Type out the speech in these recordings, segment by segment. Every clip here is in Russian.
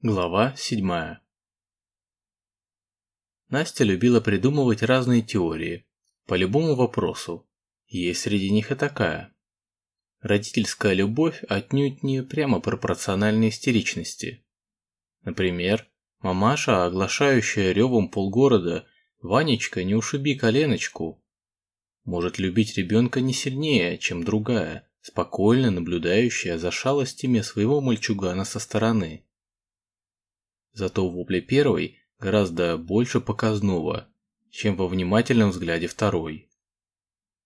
Глава 7 Настя любила придумывать разные теории по любому вопросу. Есть среди них и такая. Родительская любовь отнюдь не прямо пропорциональна истеричности. Например, мамаша, оглашающая ревом полгорода «Ванечка, не ушиби коленочку», может любить ребенка не сильнее, чем другая, спокойно наблюдающая за шалостями своего мальчугана со стороны. Зато в вопле первой гораздо больше показного, чем во внимательном взгляде второй.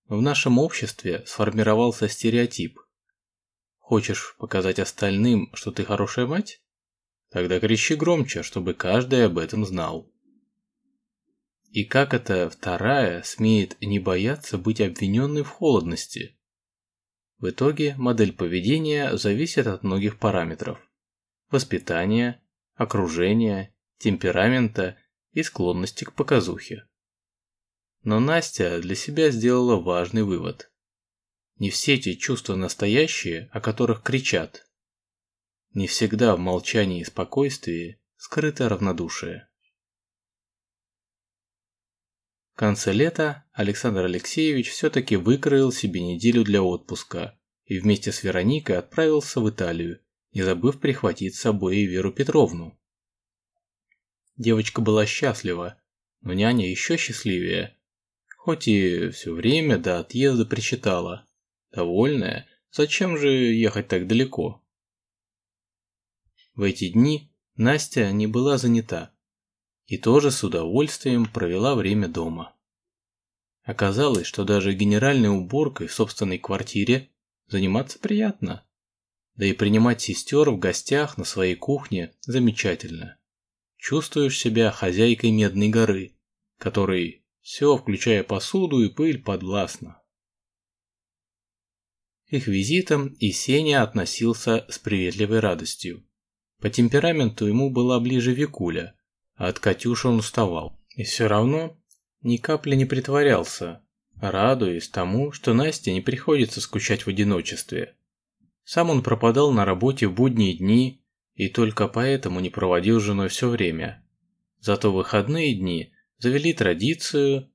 В нашем обществе сформировался стереотип. Хочешь показать остальным, что ты хорошая мать? Тогда кричи громче, чтобы каждый об этом знал. И как эта вторая смеет не бояться быть обвиненной в холодности? В итоге модель поведения зависит от многих параметров. Воспитания, окружения, темперамента и склонности к показухе. Но Настя для себя сделала важный вывод. Не все эти чувства настоящие, о которых кричат. Не всегда в молчании и спокойствии скрыто равнодушие. В конце лета Александр Алексеевич все-таки выкроил себе неделю для отпуска и вместе с Вероникой отправился в Италию, не забыв прихватить с собой и Веру Петровну. Девочка была счастлива, но няня еще счастливее, хоть и все время до отъезда причитала. Довольная, зачем же ехать так далеко? В эти дни Настя не была занята и тоже с удовольствием провела время дома. Оказалось, что даже генеральной уборкой в собственной квартире заниматься приятно. Да и принимать сестер в гостях на своей кухне замечательно. Чувствуешь себя хозяйкой Медной горы, которой все, включая посуду и пыль, подвластно. Их визитом и относился с приветливой радостью. По темпераменту ему была ближе Викуля, а от Катюши он уставал. И все равно ни капли не притворялся, радуясь тому, что Насте не приходится скучать в одиночестве. Сам он пропадал на работе в будние дни и только поэтому не проводил с женой все время. Зато выходные дни завели традицию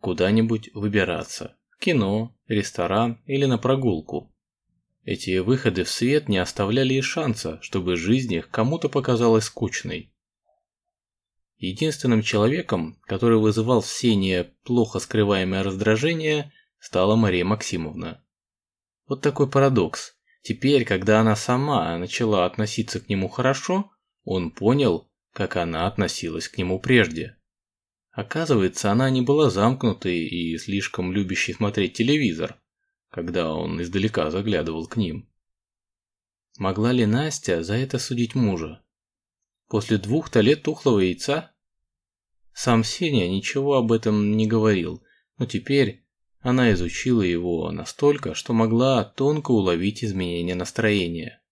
куда-нибудь выбираться – в кино, ресторан или на прогулку. Эти выходы в свет не оставляли и шанса, чтобы жизнь их кому-то показалась скучной. Единственным человеком, который вызывал в Сене плохо скрываемое раздражение, стала Мария Максимовна. Вот такой парадокс. Теперь, когда она сама начала относиться к нему хорошо, он понял, как она относилась к нему прежде. Оказывается, она не была замкнутой и слишком любящей смотреть телевизор, когда он издалека заглядывал к ним. Могла ли Настя за это судить мужа? После двух-то лет тухлого яйца? Сам Сеня ничего об этом не говорил, но теперь она изучила его настолько, что могла тонко уловить изменения настроения.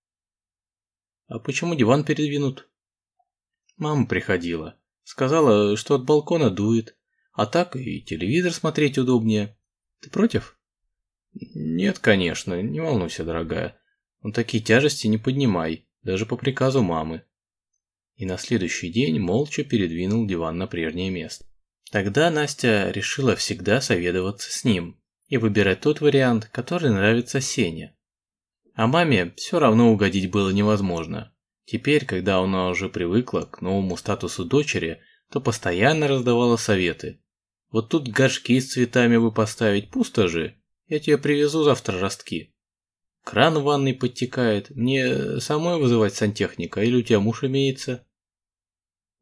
«А почему диван передвинут?» Мама приходила. Сказала, что от балкона дует, а так и телевизор смотреть удобнее. Ты против? Нет, конечно, не волнуйся, дорогая. Но такие тяжести не поднимай, даже по приказу мамы и на следующий день молча передвинул диван на прежнее место. Тогда Настя решила всегда советоваться с ним и выбирать тот вариант, который нравится Сене. А маме все равно угодить было невозможно. Теперь, когда она уже привыкла к новому статусу дочери, то постоянно раздавала советы. Вот тут горшки с цветами бы поставить, пусто же. Я тебе привезу завтра ростки. Кран в ванной подтекает, мне самой вызывать сантехника или у тебя муж имеется?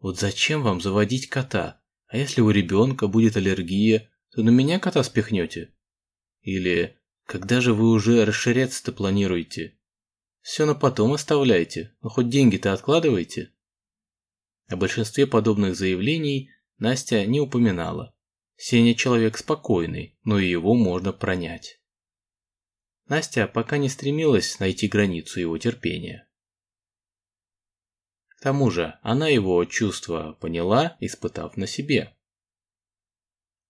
Вот зачем вам заводить кота? А если у ребенка будет аллергия, то на меня кота спихнете? Или когда же вы уже расширяться-то планируете? Все на потом оставляйте, но хоть деньги-то откладывайте. О большинстве подобных заявлений Настя не упоминала. Сеня человек спокойный, но и его можно пронять. Настя пока не стремилась найти границу его терпения тому же она его чувства поняла, испытав на себе.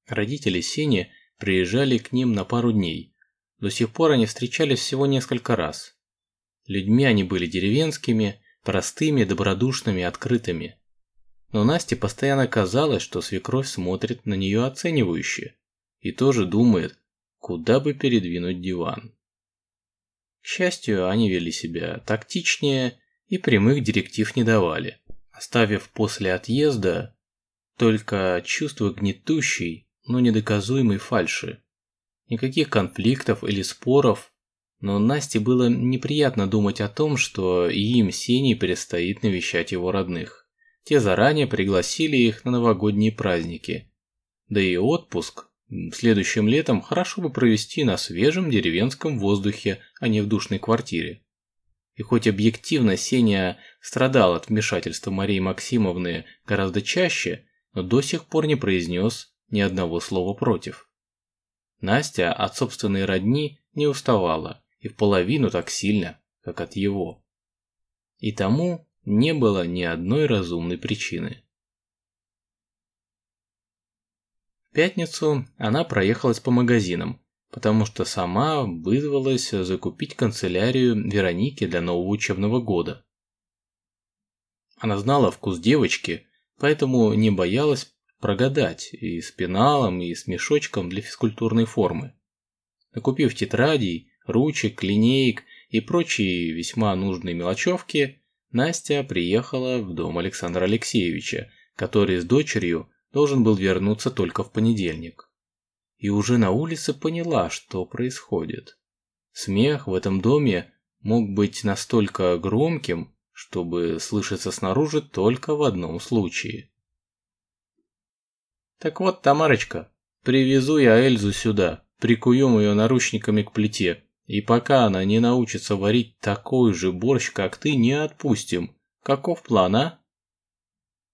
Родители Сени приезжали к ним на пару дней. До сих пор они встречались всего несколько раз. Людьми они были деревенскими, простыми, добродушными, открытыми. Но Насте постоянно казалось, что свекровь смотрит на нее оценивающе и тоже думает, куда бы передвинуть диван. К счастью, они вели себя тактичнее и прямых директив не давали, оставив после отъезда только чувство гнетущей, но недоказуемой фальши. Никаких конфликтов или споров, но Насте было неприятно думать о том, что им Сеней предстоит навещать его родных. Те заранее пригласили их на новогодние праздники. Да и отпуск следующим летом хорошо бы провести на свежем деревенском воздухе, а не в душной квартире. И хоть объективно Сеня страдал от вмешательства Марии Максимовны гораздо чаще, но до сих пор не произнес ни одного слова против. Настя от собственной родни не уставала и в половину так сильно, как от его. И тому не было ни одной разумной причины. В пятницу она проехалась по магазинам, потому что сама вызвалась закупить канцелярию Вероники для нового учебного года. Она знала вкус девочки, поэтому не боялась прогадать и с пеналом, и с мешочком для физкультурной формы. Накупив тетрадей, ручек, линеек и прочие весьма нужные мелочевки, Настя приехала в дом Александра Алексеевича, который с дочерью должен был вернуться только в понедельник. И уже на улице поняла, что происходит. Смех в этом доме мог быть настолько громким, чтобы слышаться снаружи только в одном случае. Так вот, Тамарочка, привезу я Эльзу сюда, прикуем ее наручниками к плите, и пока она не научится варить такой же борщ, как ты, не отпустим. Каков план, а?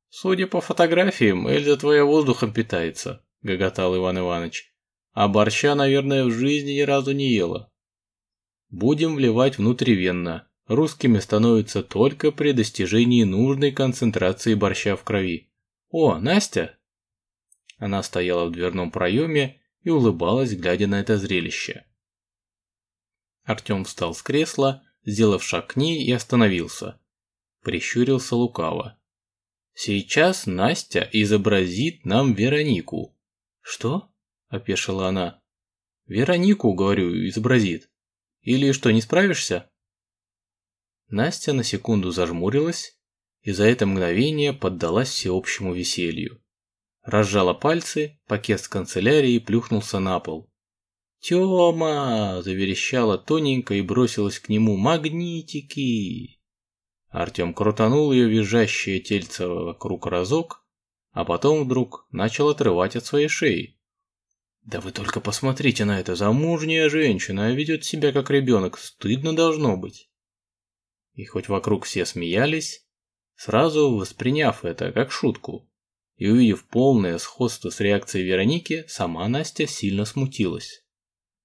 Судя по фотографиям, Эльза твоя воздухом питается, гоготал Иван Иванович. А борща, наверное, в жизни ни разу не ела. Будем вливать внутривенно. Русскими становятся только при достижении нужной концентрации борща в крови. О, Настя! Она стояла в дверном проеме и улыбалась, глядя на это зрелище. Артем встал с кресла, сделав шаг к ней и остановился. Прищурился лукаво. «Сейчас Настя изобразит нам Веронику». «Что?» – опешила она. «Веронику, говорю, изобразит. Или что, не справишься?» Настя на секунду зажмурилась и за это мгновение поддалась всеобщему веселью. Разжала пальцы, пакет с канцелярии плюхнулся на пол. «Тёма!» – заверещала тоненько и бросилась к нему. «Магнитики!» Артем крутанул ее визжащее тельце вокруг разок, а потом вдруг начал отрывать от своей шеи. «Да вы только посмотрите на это, замужняя женщина, а ведет себя как ребенок, стыдно должно быть!» И хоть вокруг все смеялись, сразу восприняв это как шутку, и увидев полное сходство с реакцией Вероники, сама Настя сильно смутилась.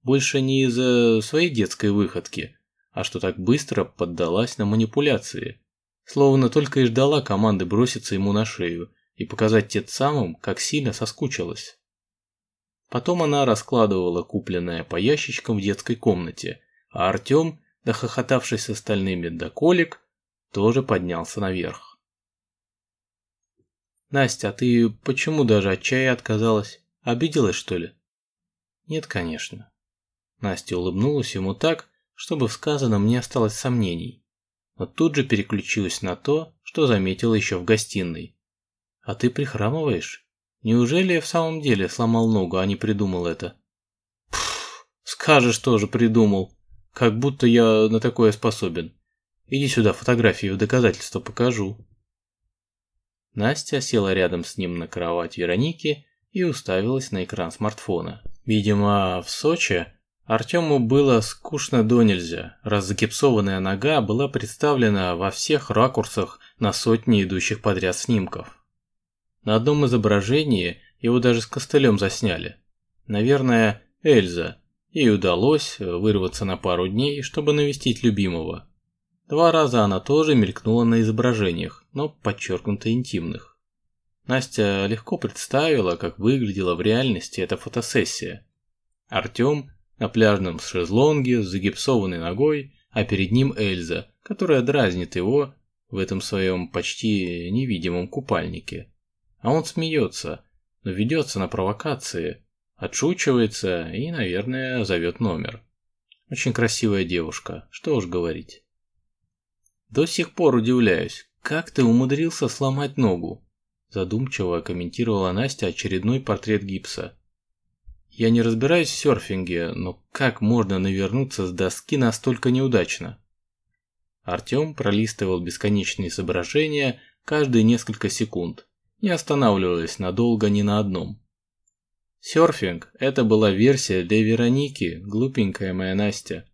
Больше не из-за своей детской выходки, а что так быстро поддалась на манипуляции. Словно только и ждала команды броситься ему на шею и показать тем самым, как сильно соскучилась. Потом она раскладывала купленное по ящичкам в детской комнате, а Артем, дохохотавшись с остальными до колик, тоже поднялся наверх. «Настя, а ты почему даже от чая отказалась? Обиделась, что ли?» «Нет, конечно. Настя улыбнулась ему так, чтобы в сказанном не осталось сомнений. Но тут же переключилась на то, что заметила еще в гостиной. «А ты прихрамываешь? Неужели я в самом деле сломал ногу, а не придумал это?» «Пф, скажешь тоже придумал. Как будто я на такое способен. Иди сюда, фотографии в доказательство покажу». Настя села рядом с ним на кровать Вероники и уставилась на экран смартфона. Видимо, в Сочи Артему было скучно до нельзя, раз загипсованная нога была представлена во всех ракурсах на сотни идущих подряд снимков. На одном изображении его даже с костылем засняли. Наверное, Эльза. Ей удалось вырваться на пару дней, чтобы навестить любимого. Два раза она тоже мелькнула на изображениях, но подчеркнуто интимных. Настя легко представила, как выглядела в реальности эта фотосессия. Артем на пляжном шезлонге с загипсованной ногой, а перед ним Эльза, которая дразнит его в этом своем почти невидимом купальнике. А он смеется, но ведется на провокации, отшучивается и, наверное, зовет номер. Очень красивая девушка, что уж говорить. До сих пор удивляюсь, как ты умудрился сломать ногу? Задумчиво комментировала Настя очередной портрет гипса. Я не разбираюсь в серфинге, но как можно навернуться с доски настолько неудачно? Артем пролистывал бесконечные изображения каждые несколько секунд, не останавливаясь надолго ни на одном. Серфинг – это была версия для Вероники, глупенькая моя Настя.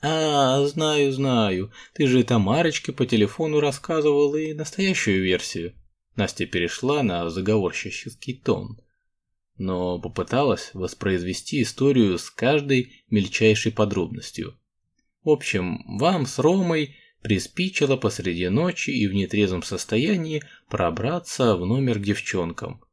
«А, знаю, знаю, ты же Тамарочке по телефону рассказывал и настоящую версию». Настя перешла на заговорщический тон, но попыталась воспроизвести историю с каждой мельчайшей подробностью. В общем, вам с Ромой приспичило посреди ночи и в нетрезвом состоянии пробраться в номер к девчонкам,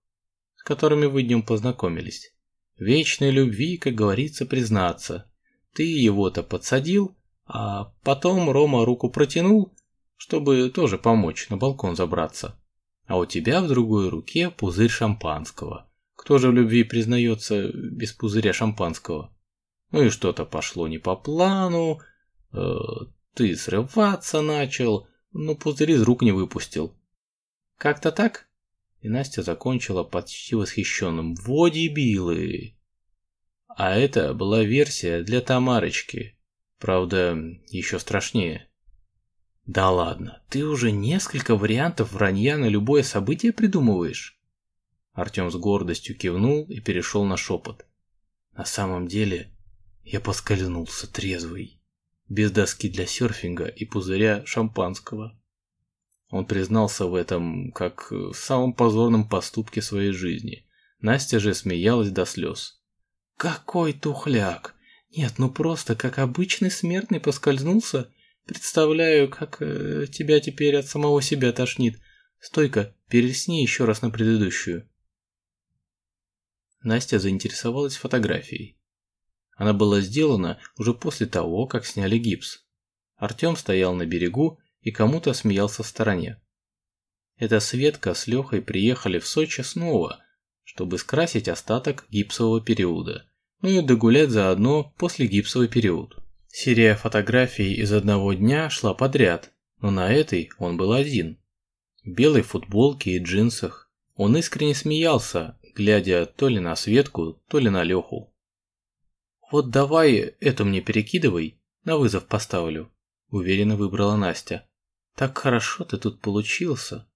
с которыми вы днем познакомились. Вечной любви, как говорится, признаться. Ты его-то подсадил, а потом Рома руку протянул, чтобы тоже помочь на балкон забраться. А у тебя в другой руке пузырь шампанского. Кто же в любви признается без пузыря шампанского? Ну и что-то пошло не по плану, Э, ты срываться начал, но пузырь из рук не выпустил. Как-то так? И Настя закончила почти восхищенным. Во дебилы! А это была версия для Тамарочки. Правда, еще страшнее. Да ладно, ты уже несколько вариантов вранья на любое событие придумываешь? Артем с гордостью кивнул и перешел на шепот. На самом деле, я поскользнулся трезвый без доски для серфинга и пузыря шампанского. Он признался в этом как в самом позорном поступке своей жизни. Настя же смеялась до слез. «Какой тухляк! Нет, ну просто как обычный смертный поскользнулся. Представляю, как э, тебя теперь от самого себя тошнит. Стойка, пересни еще раз на предыдущую». Настя заинтересовалась фотографией. Она была сделана уже после того, как сняли гипс. Артем стоял на берегу и кому-то смеялся в стороне. Это Светка с Лехой приехали в Сочи снова, чтобы скрасить остаток гипсового периода, ну и догулять заодно после гипсовый период. Серия фотографий из одного дня шла подряд, но на этой он был один. В белой футболке и джинсах. Он искренне смеялся, глядя то ли на Светку, то ли на Леху. «Вот давай эту мне перекидывай, на вызов поставлю», – уверенно выбрала Настя. «Так хорошо ты тут получился».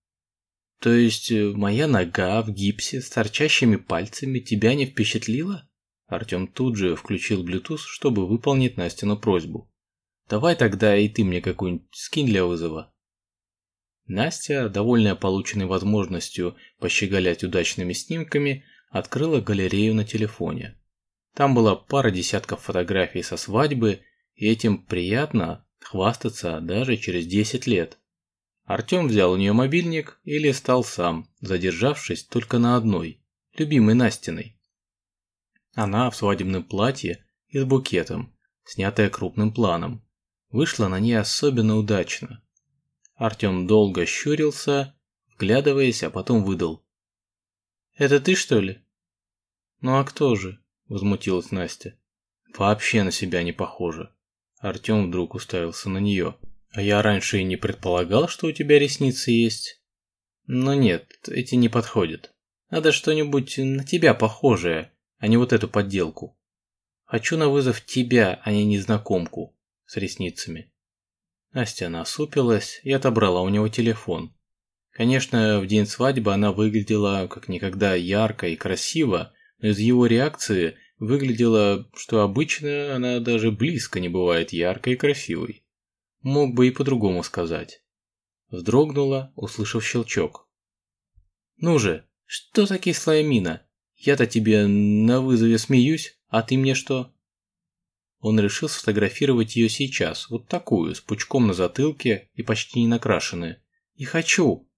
«То есть э, моя нога в гипсе с торчащими пальцами тебя не впечатлила?» Артем тут же включил Bluetooth, чтобы выполнить Настину просьбу. «Давай тогда и ты мне какую-нибудь скинь для вызова». Настя, довольная полученной возможностью пощеголять удачными снимками, открыла галерею на телефоне. Там была пара десятков фотографий со свадьбы, и этим приятно хвастаться даже через 10 лет. Артем взял у нее мобильник и листал сам, задержавшись только на одной, любимой Настиной. Она в свадебном платье и с букетом, снятая крупным планом. Вышла на ней особенно удачно. Артем долго щурился, вглядываясь, а потом выдал. «Это ты, что ли?» «Ну а кто же?» – возмутилась Настя. «Вообще на себя не похоже». Артем вдруг уставился на нее. «А я раньше и не предполагал, что у тебя ресницы есть». «Но нет, эти не подходят. Надо что-нибудь на тебя похожее, а не вот эту подделку. Хочу на вызов тебя, а не незнакомку с ресницами». Настя насупилась и отобрала у него телефон. Конечно, в день свадьбы она выглядела как никогда ярко и красиво, из его реакции выглядело, что обычно она даже близко не бывает яркой и красивой. Мог бы и по-другому сказать. Вздрогнула, услышав щелчок. «Ну же, что за кислая мина? Я-то тебе на вызове смеюсь, а ты мне что?» Он решил сфотографировать ее сейчас, вот такую, с пучком на затылке и почти не накрашенная. «И хочу!»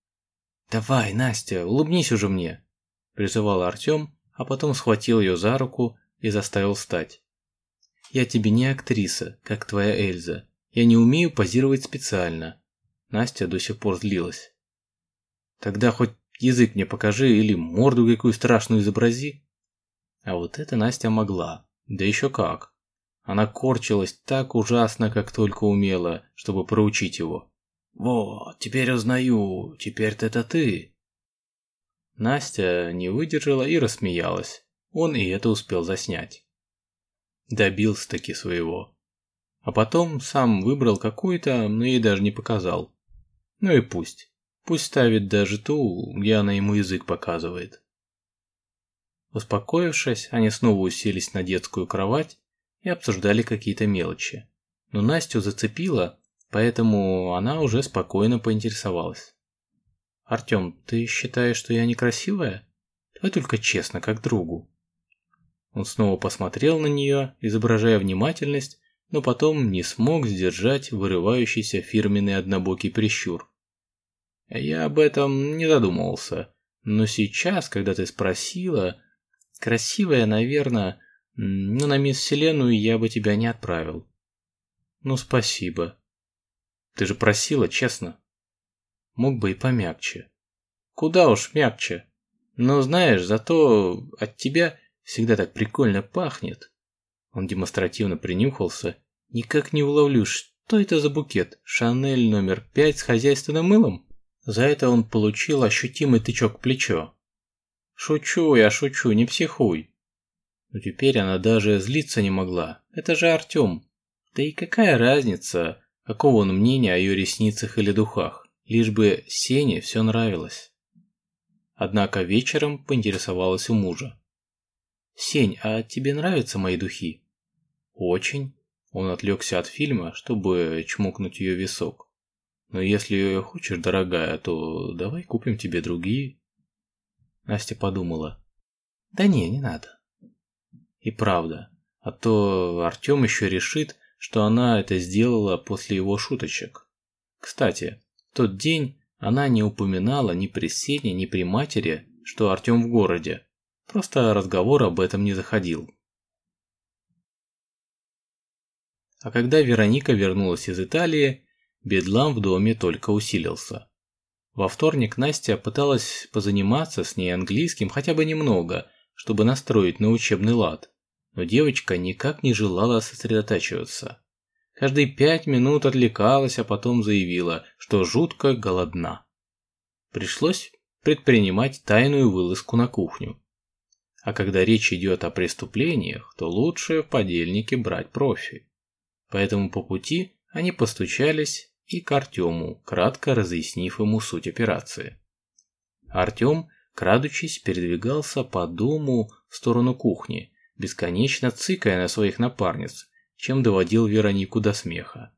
«Давай, Настя, улыбнись уже мне!» – призывал Артем, а потом схватил ее за руку и заставил встать. «Я тебе не актриса, как твоя Эльза. Я не умею позировать специально. Настя до сих пор злилась. Тогда хоть язык мне покажи или морду какую страшную изобрази. А вот это Настя могла. Да еще как. Она корчилась так ужасно, как только умела, чтобы проучить его. «Вот, теперь узнаю, теперь-то это ты». Настя не выдержала и рассмеялась. Он и это успел заснять. Добился-таки своего. А потом сам выбрал какую-то, но ей даже не показал. Ну и пусть. Пусть ставит даже ту, где она ему язык показывает. Успокоившись, они снова уселись на детскую кровать и обсуждали какие-то мелочи. Но Настю зацепило, поэтому она уже спокойно поинтересовалась. «Артем, ты считаешь, что я некрасивая? Давай только честно, как другу». Он снова посмотрел на нее, изображая внимательность, но потом не смог сдержать вырывающийся фирменный однобокий прищур. «Я об этом не задумывался, но сейчас, когда ты спросила, красивая, наверное, но на мисс Вселенную я бы тебя не отправил. Ну, спасибо. Ты же просила, честно. Мог бы и помягче. Куда уж мягче. Но знаешь, зато от тебя всегда так прикольно пахнет. Он демонстративно принюхался. Никак не уловлю, что это за букет? Шанель номер пять с хозяйственным мылом? За это он получил ощутимый тычок в плечо. Шучу я, шучу, не психуй. Но теперь она даже злиться не могла. Это же Артем. Да и какая разница, какого он мнения о ее ресницах или духах, лишь бы Сене все нравилось. Однако вечером поинтересовалась у мужа. «Сень, а тебе нравятся мои духи?» «Очень». Он отвлекся от фильма, чтобы чмокнуть ее висок. «Но если хочешь, дорогая, то давай купим тебе другие». Настя подумала. «Да не, не надо». И правда, а то Артем еще решит, что она это сделала после его шуточек. Кстати, тот день она не упоминала ни при Сене, ни при матери, что Артем в городе. Просто разговор об этом не заходил. А когда Вероника вернулась из Италии, бедлам в доме только усилился. Во вторник Настя пыталась позаниматься с ней английским хотя бы немного – чтобы настроить на учебный лад, но девочка никак не желала сосредотачиваться. Каждые пять минут отвлекалась, а потом заявила, что жутко голодна. Пришлось предпринимать тайную вылазку на кухню. А когда речь идет о преступлениях, то лучше в подельнике брать профи. Поэтому по пути они постучались и к Артему, кратко разъяснив ему суть операции. Артем крадучись, передвигался по дому в сторону кухни, бесконечно цыкая на своих напарниц, чем доводил Веронику до смеха.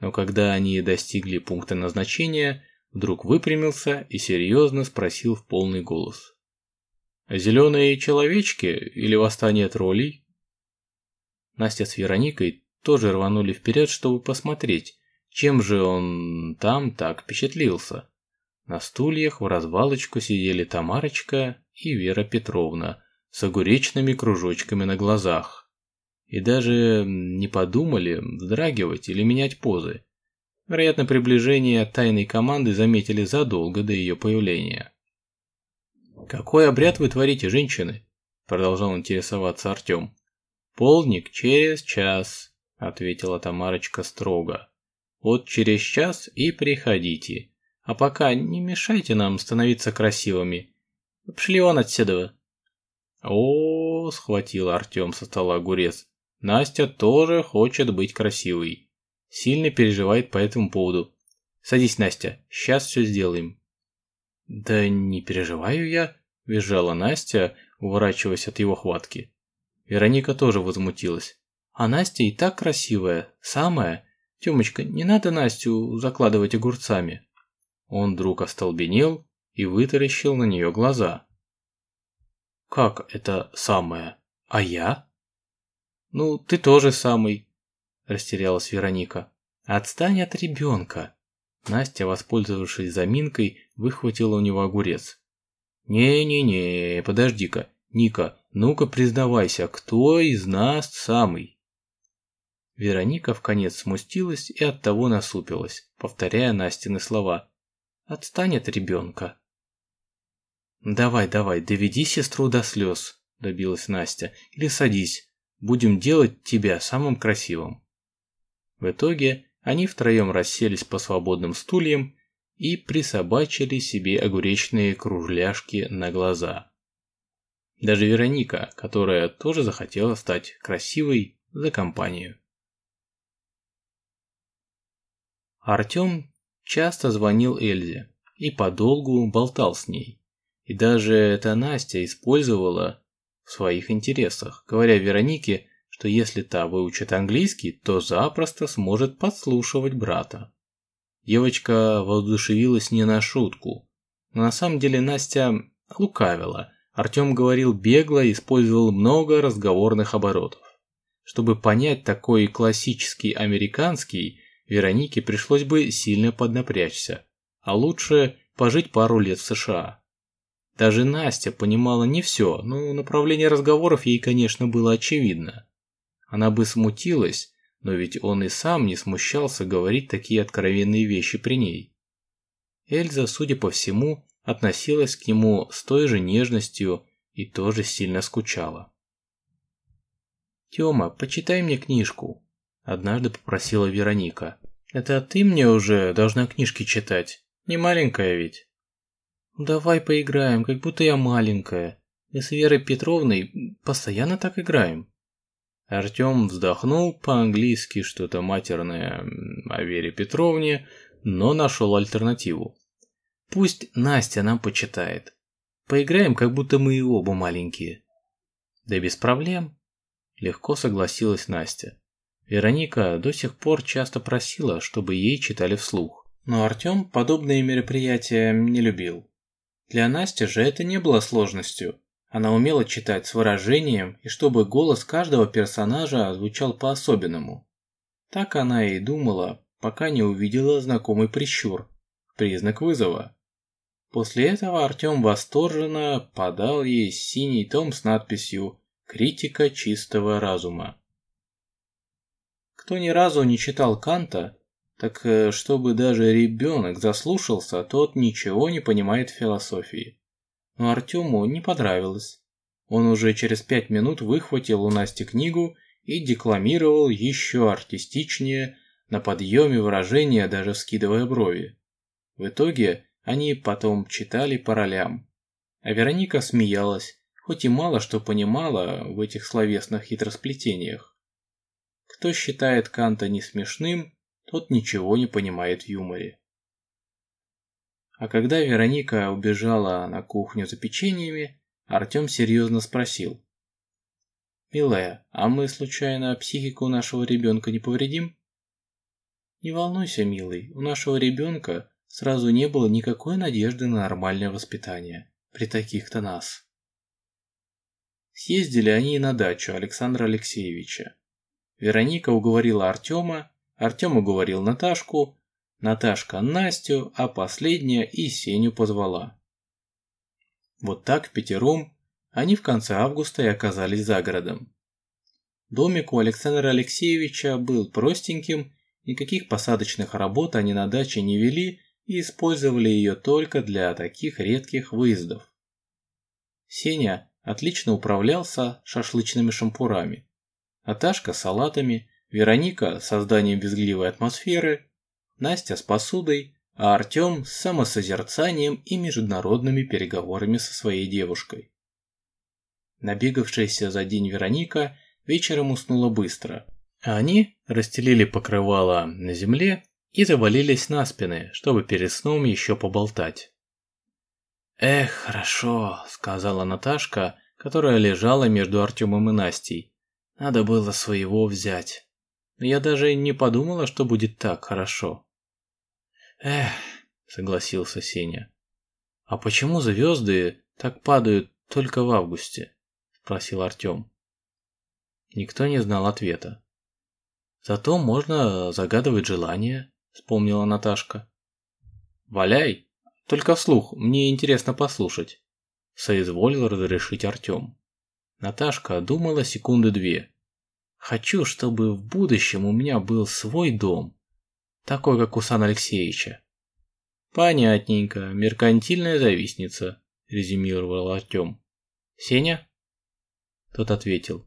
Но когда они достигли пункта назначения, вдруг выпрямился и серьезно спросил в полный голос. «Зеленые человечки или восстание троллей?» Настя с Вероникой тоже рванули вперед, чтобы посмотреть, чем же он там так впечатлился. На стульях в развалочку сидели Тамарочка и Вера Петровна с огуречными кружочками на глазах. И даже не подумали вздрагивать или менять позы. Вероятно, приближение тайной команды заметили задолго до ее появления. «Какой обряд вы творите, женщины?» – продолжал интересоваться Артем. «Полдник через час», – ответила Тамарочка строго. «Вот через час и приходите. А пока не мешайте нам становиться красивыми. Пшли вон отседова. О, схватил Артем со стола огурец. Настя тоже хочет быть красивой. Сильно переживает по этому поводу. Садись, Настя, сейчас все сделаем. Да не переживаю я, визжала Настя, уворачиваясь от его хватки. Вероника тоже возмутилась. А Настя и так красивая, самая. Тёмочка, не надо Настю закладывать огурцами. Он вдруг остолбенел и вытаращил на нее глаза. «Как это самое? А я?» «Ну, ты тоже самый», – растерялась Вероника. «Отстань от ребенка!» Настя, воспользовавшись заминкой, выхватила у него огурец. «Не-не-не, подожди-ка, Ника, ну-ка признавайся, кто из нас самый?» Вероника в конец смустилась и оттого насупилась, повторяя Настины слова. «Отстань от ребенка». «Давай, давай, доведи сестру до слез», – добилась Настя, – «или садись, будем делать тебя самым красивым». В итоге они втроем расселись по свободным стульям и присобачили себе огуречные кружляшки на глаза. Даже Вероника, которая тоже захотела стать красивой за компанию. Артем часто звонил Эльзе и подолгу болтал с ней. И даже эта Настя использовала в своих интересах, говоря Веронике, что если та выучит английский, то запросто сможет подслушивать брата. Девочка воодушевилась не на шутку, но на самом деле Настя лукавила. Артем говорил бегло и использовал много разговорных оборотов. Чтобы понять такой классический американский, Веронике пришлось бы сильно поднапрячься, а лучше пожить пару лет в США. Даже Настя понимала не все, но направление разговоров ей, конечно, было очевидно. Она бы смутилась, но ведь он и сам не смущался говорить такие откровенные вещи при ней. Эльза, судя по всему, относилась к нему с той же нежностью и тоже сильно скучала. «Тёма, почитай мне книжку», Однажды попросила Вероника. «Это ты мне уже должна книжки читать? Не маленькая ведь?» «Давай поиграем, как будто я маленькая. Мы с Верой Петровной постоянно так играем». Артем вздохнул по-английски что-то матерное о Вере Петровне, но нашел альтернативу. «Пусть Настя нам почитает. Поиграем, как будто мы и оба маленькие». «Да без проблем», – легко согласилась Настя. Вероника до сих пор часто просила, чтобы ей читали вслух. Но Артем подобные мероприятия не любил. Для Насти же это не было сложностью. Она умела читать с выражением, и чтобы голос каждого персонажа звучал по-особенному. Так она и думала, пока не увидела знакомый прищур, признак вызова. После этого Артем восторженно подал ей синий том с надписью «Критика чистого разума». Кто ни разу не читал Канта, так э, чтобы даже ребенок заслушался, тот ничего не понимает в философии. Но Артему не понравилось. Он уже через пять минут выхватил у Насти книгу и декламировал еще артистичнее, на подъеме выражения даже скидывая брови. В итоге они потом читали по ролям. А Вероника смеялась, хоть и мало что понимала в этих словесных хитросплетениях. Кто считает Канта не смешным, тот ничего не понимает в юморе. А когда Вероника убежала на кухню за печеньями, Артем серьезно спросил. «Милая, а мы случайно психику нашего ребенка не повредим?» «Не волнуйся, милый, у нашего ребенка сразу не было никакой надежды на нормальное воспитание при таких-то нас». Съездили они на дачу Александра Алексеевича. Вероника уговорила Артема, Артем уговорил Наташку, Наташка Настю, а последняя и Сеню позвала. Вот так в пятером они в конце августа и оказались за городом. Домик у Александра Алексеевича был простеньким, никаких посадочных работ они на даче не вели и использовали ее только для таких редких выездов. Сеня отлично управлялся шашлычными шампурами. Наташка салатами, Вероника с созданием безгливой атмосферы, Настя с посудой, а Артем с самосозерцанием и международными переговорами со своей девушкой. Набегавшаяся за день Вероника вечером уснула быстро, а они расстелили покрывало на земле и завалились на спины, чтобы перед сном еще поболтать. «Эх, хорошо», — сказала Наташка, которая лежала между Артемом и Настей, надо было своего взять. Я даже не подумала, что будет так хорошо. Эх, согласился Сеня. А почему звезды так падают только в августе? Спросил Артем. Никто не знал ответа. Зато можно загадывать желания, вспомнила Наташка. Валяй, только вслух, мне интересно послушать. Соизволил разрешить Артем. Наташка думала секунды две. Хочу, чтобы в будущем у меня был свой дом, такой, как у Сан Алексеевича. Понятненько, меркантильная завистница, резюмировал Артем. Сеня? Тот ответил.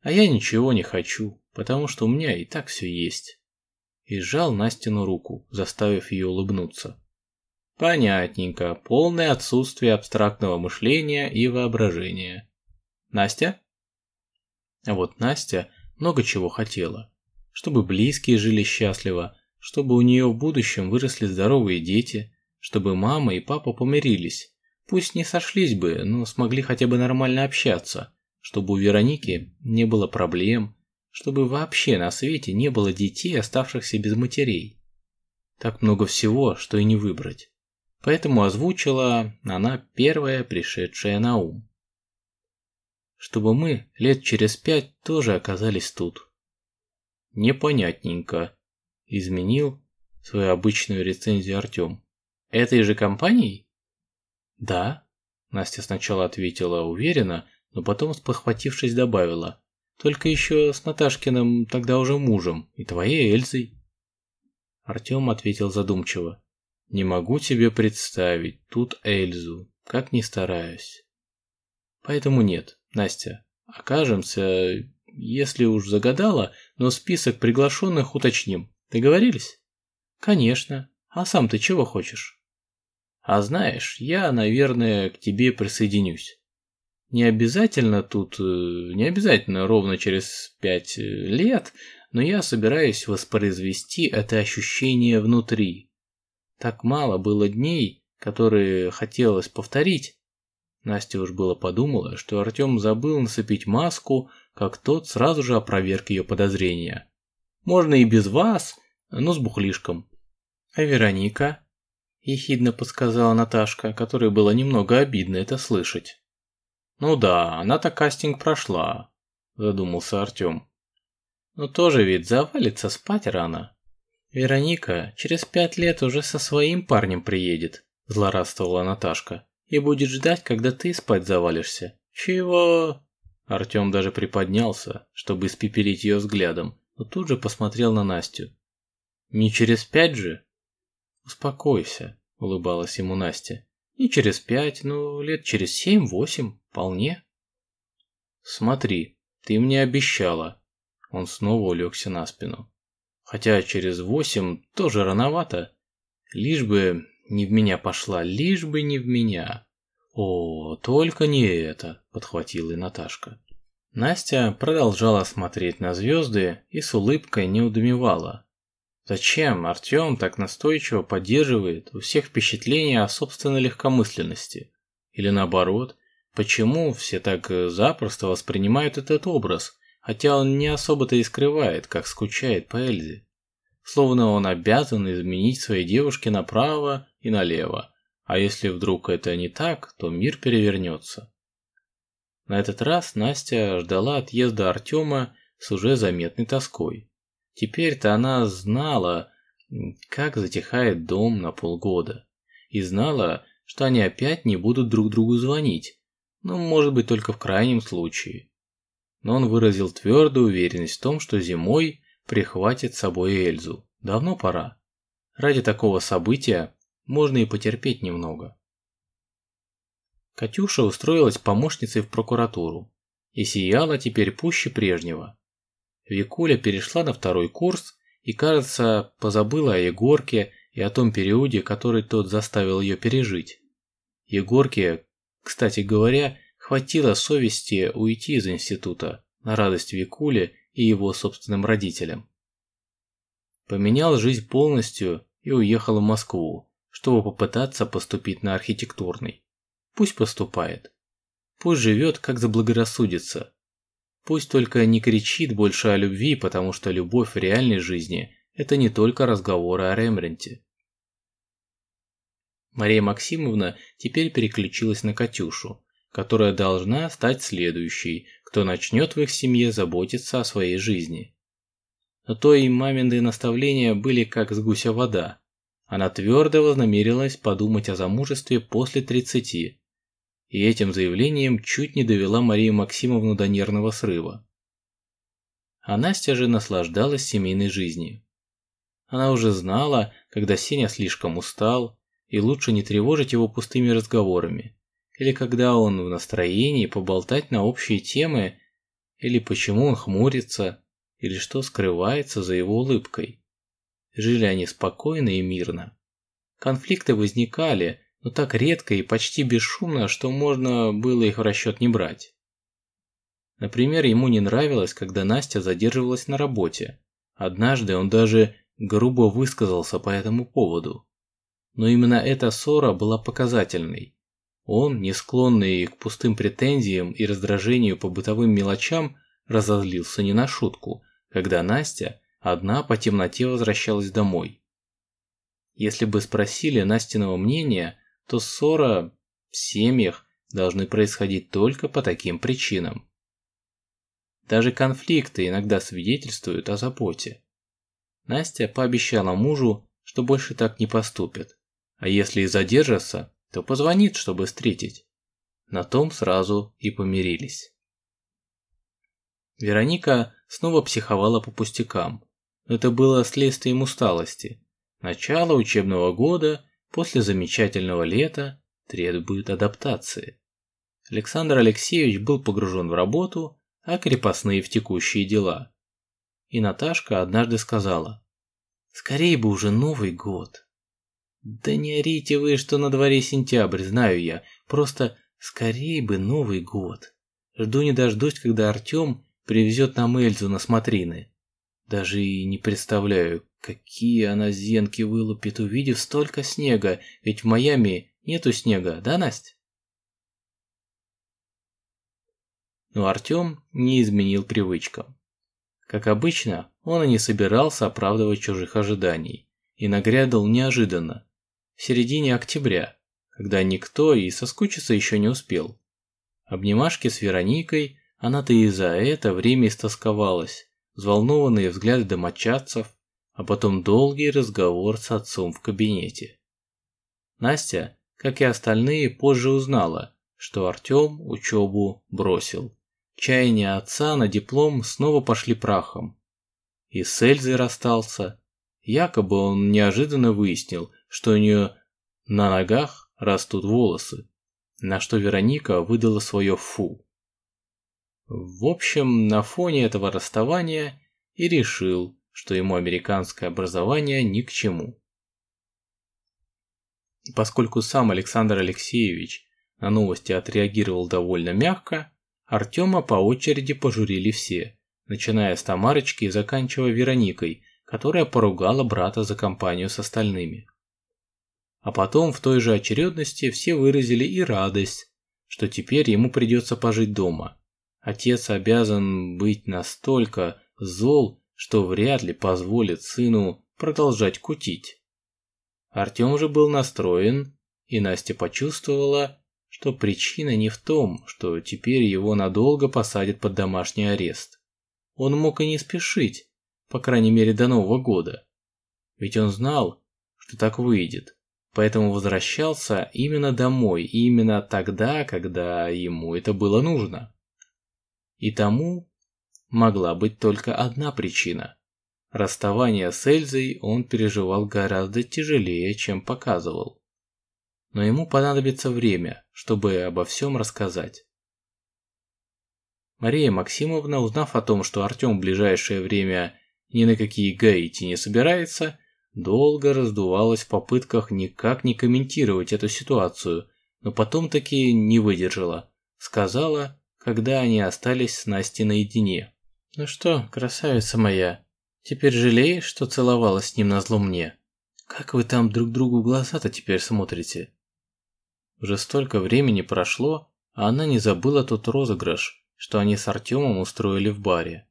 А я ничего не хочу, потому что у меня и так все есть. И сжал Настину руку, заставив ее улыбнуться. Понятненько, полное отсутствие абстрактного мышления и воображения. Настя? А вот Настя много чего хотела. Чтобы близкие жили счастливо, чтобы у нее в будущем выросли здоровые дети, чтобы мама и папа помирились. Пусть не сошлись бы, но смогли хотя бы нормально общаться, чтобы у Вероники не было проблем, чтобы вообще на свете не было детей, оставшихся без матерей. Так много всего, что и не выбрать. Поэтому озвучила она первая пришедшая на ум. Чтобы мы лет через пять тоже оказались тут. Непонятненько. Изменил свою обычную рецензию Артем. Этой же компанией? Да. Настя сначала ответила уверенно, но потом, спохватившись, добавила. Только еще с Наташкиным тогда уже мужем и твоей Эльзой. Артем ответил задумчиво. Не могу тебе представить тут Эльзу, как ни стараюсь. Поэтому нет, Настя, окажемся, если уж загадала, но список приглашенных уточним. Договорились? Конечно. А сам ты чего хочешь? А знаешь, я, наверное, к тебе присоединюсь. Не обязательно тут, э, не обязательно ровно через пять э, лет, но я собираюсь воспроизвести это ощущение внутри. Так мало было дней, которые хотелось повторить. Настя уж было подумала, что Артем забыл насыпить маску, как тот сразу же опроверг ее подозрения. Можно и без вас, но с бухлишком. А Вероника? Ехидно подсказала Наташка, которой было немного обидно это слышать. «Ну да, она-то кастинг прошла», – задумался Артем. «Но тоже ведь завалится спать рано». «Вероника через пять лет уже со своим парнем приедет», – злорадствовала Наташка. «И будет ждать, когда ты спать завалишься». «Чего?» Артем даже приподнялся, чтобы испепелить ее взглядом, но тут же посмотрел на Настю. «Не через пять же?» «Успокойся», – улыбалась ему Настя. «Не через пять, но лет через семь-восемь». Вполне. Смотри, ты мне обещала. Он снова улегся на спину. Хотя через восемь тоже рановато. Лишь бы не в меня пошла, лишь бы не в меня. О, только не это, подхватила и Наташка. Настя продолжала смотреть на звезды и с улыбкой не удумевала. Зачем Артем так настойчиво поддерживает у всех впечатление о собственной легкомысленности? Или наоборот, Почему все так э, запросто воспринимают этот образ, хотя он не особо-то и скрывает, как скучает по Эльзе? Словно он обязан изменить своей девушке направо и налево, а если вдруг это не так, то мир перевернется. На этот раз Настя ждала отъезда Артема с уже заметной тоской. Теперь-то она знала, как затихает дом на полгода, и знала, что они опять не будут друг другу звонить, ну, может быть, только в крайнем случае. Но он выразил твердую уверенность в том, что зимой прихватит с собой Эльзу. Давно пора. Ради такого события можно и потерпеть немного. Катюша устроилась помощницей в прокуратуру и сияла теперь пуще прежнего. Викуля перешла на второй курс и, кажется, позабыла о Егорке и о том периоде, который тот заставил ее пережить. Егорке, кстати говоря, хватило совести уйти из института на радость Викуле и его собственным родителям. Поменял жизнь полностью и уехал в Москву, чтобы попытаться поступить на архитектурный. Пусть поступает. Пусть живет, как заблагорассудится. Пусть только не кричит больше о любви, потому что любовь в реальной жизни – это не только разговоры о Рембрандте. Мария Максимовна теперь переключилась на Катюшу, которая должна стать следующей, кто начнет в их семье заботиться о своей жизни. Но то и мамины наставления были как с гуся вода. Она твердо вознамерилась подумать о замужестве после 30, и этим заявлением чуть не довела Марию Максимовну до нервного срыва. а Настя же наслаждалась семейной жизнью. Она уже знала, когда Сеня слишком устал, и лучше не тревожить его пустыми разговорами, или когда он в настроении поболтать на общие темы, или почему он хмурится, или что скрывается за его улыбкой. Жили они спокойно и мирно. Конфликты возникали, но так редко и почти бесшумно, что можно было их в расчет не брать. Например, ему не нравилось, когда Настя задерживалась на работе. Однажды он даже грубо высказался по этому поводу. Но именно эта ссора была показательной. Он, не склонный к пустым претензиям и раздражению по бытовым мелочам, разозлился не на шутку, когда Настя одна по темноте возвращалась домой. Если бы спросили Настиного мнения, то ссора в семьях должны происходить только по таким причинам. Даже конфликты иногда свидетельствуют о заботе. Настя пообещала мужу, что больше так не поступит, а если и задержится, то позвонит, чтобы встретить. На том сразу и помирились. Вероника снова психовала по пустякам. Это было следствием усталости. Начало учебного года после замечательного лета требует адаптации. Александр Алексеевич был погружен в работу, а крепостные в текущие дела. И Наташка однажды сказала, «Скорее бы уже Новый год». «Да не орите вы, что на дворе сентябрь, знаю я, просто скорее бы Новый год. Жду не дождусь, когда Артем привезет нам Эльзу на смотрины. Даже и не представляю, какие она зенки вылупит, увидев столько снега, ведь в Майами нету снега, да, Настя? Но Артем не изменил привычкам. Как обычно, он и не собирался оправдывать чужих ожиданий, и нагрядал неожиданно, в середине октября, когда никто и соскучиться еще не успел. Обнимашки с Вероникой она-то и за это время истосковалась, взволнованные взгляды домочадцев, а потом долгий разговор с отцом в кабинете. Настя, как и остальные, позже узнала, что Артем учебу бросил. Чаяния отца на диплом снова пошли прахом. И с Эльзой расстался. Якобы он неожиданно выяснил, что у нее на ногах растут волосы, на что Вероника выдала свое «фу». В общем, на фоне этого расставания и решил, что ему американское образование ни к чему. Поскольку сам Александр Алексеевич на новости отреагировал довольно мягко, Артема по очереди пожурили все, начиная с Тамарочки и заканчивая Вероникой, которая поругала брата за компанию с остальными. А потом в той же очередности все выразили и радость, что теперь ему придется пожить дома, Отец обязан быть настолько зол, что вряд ли позволит сыну продолжать кутить. Артем же был настроен, и Настя почувствовала, что причина не в том, что теперь его надолго посадят под домашний арест. Он мог и не спешить, по крайней мере до Нового года. Ведь он знал, что так выйдет, поэтому возвращался именно домой, именно тогда, когда ему это было нужно. И тому могла быть только одна причина. Расставание с Эльзой он переживал гораздо тяжелее, чем показывал. Но ему понадобится время, чтобы обо всем рассказать. Мария Максимовна, узнав о том, что Артем в ближайшее время ни на какие гаити не собирается, долго раздувалась в попытках никак не комментировать эту ситуацию, но потом таки не выдержала. Сказала, когда они остались с Настей наедине. «Ну что, красавица моя, теперь жалеешь, что целовалась с ним назло мне? Как вы там друг другу глаза-то теперь смотрите?» Уже столько времени прошло, а она не забыла тот розыгрыш, что они с Артемом устроили в баре.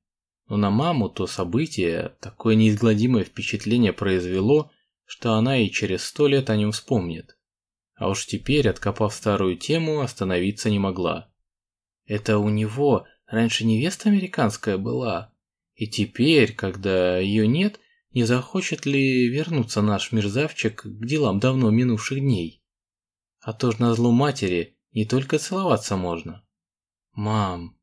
Но на маму то событие такое неизгладимое впечатление произвело, что она и через сто лет о нем вспомнит. А уж теперь, откопав старую тему, остановиться не могла. Это у него раньше невеста американская была. И теперь, когда ее нет, не захочет ли вернуться наш мерзавчик к делам давно минувших дней? А то ж на злу матери не только целоваться можно. Мам,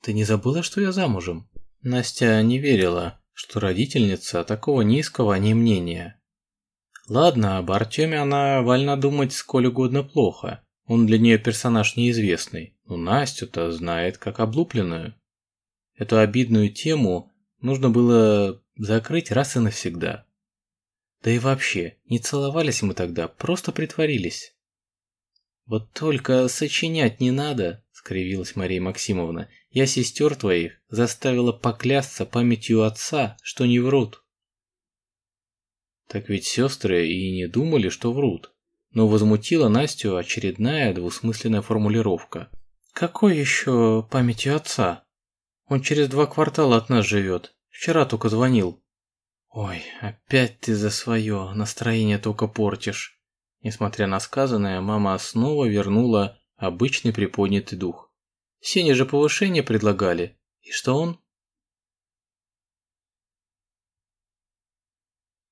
ты не забыла, что я замужем? Настя не верила, что родительница такого низкого не мнения. Ладно, об Артеме она вольна думать сколь угодно плохо. Он для нее персонаж неизвестный, но Настю-то знает как облупленную. Эту обидную тему нужно было закрыть раз и навсегда. Да и вообще, не целовались мы тогда, просто притворились. Вот только сочинять не надо, скривилась Мария Максимовна. Я сестер твоих заставила поклясться памятью отца, что не врут. Так ведь сестры и не думали, что врут. Но возмутила Настю очередная двусмысленная формулировка. Какой еще памятью отца? Он через два квартала от нас живет. Вчера только звонил. Ой, опять ты за свое, настроение только портишь. Несмотря на сказанное, мама снова вернула обычный приподнятый дух. Сене же повышение предлагали. И что он?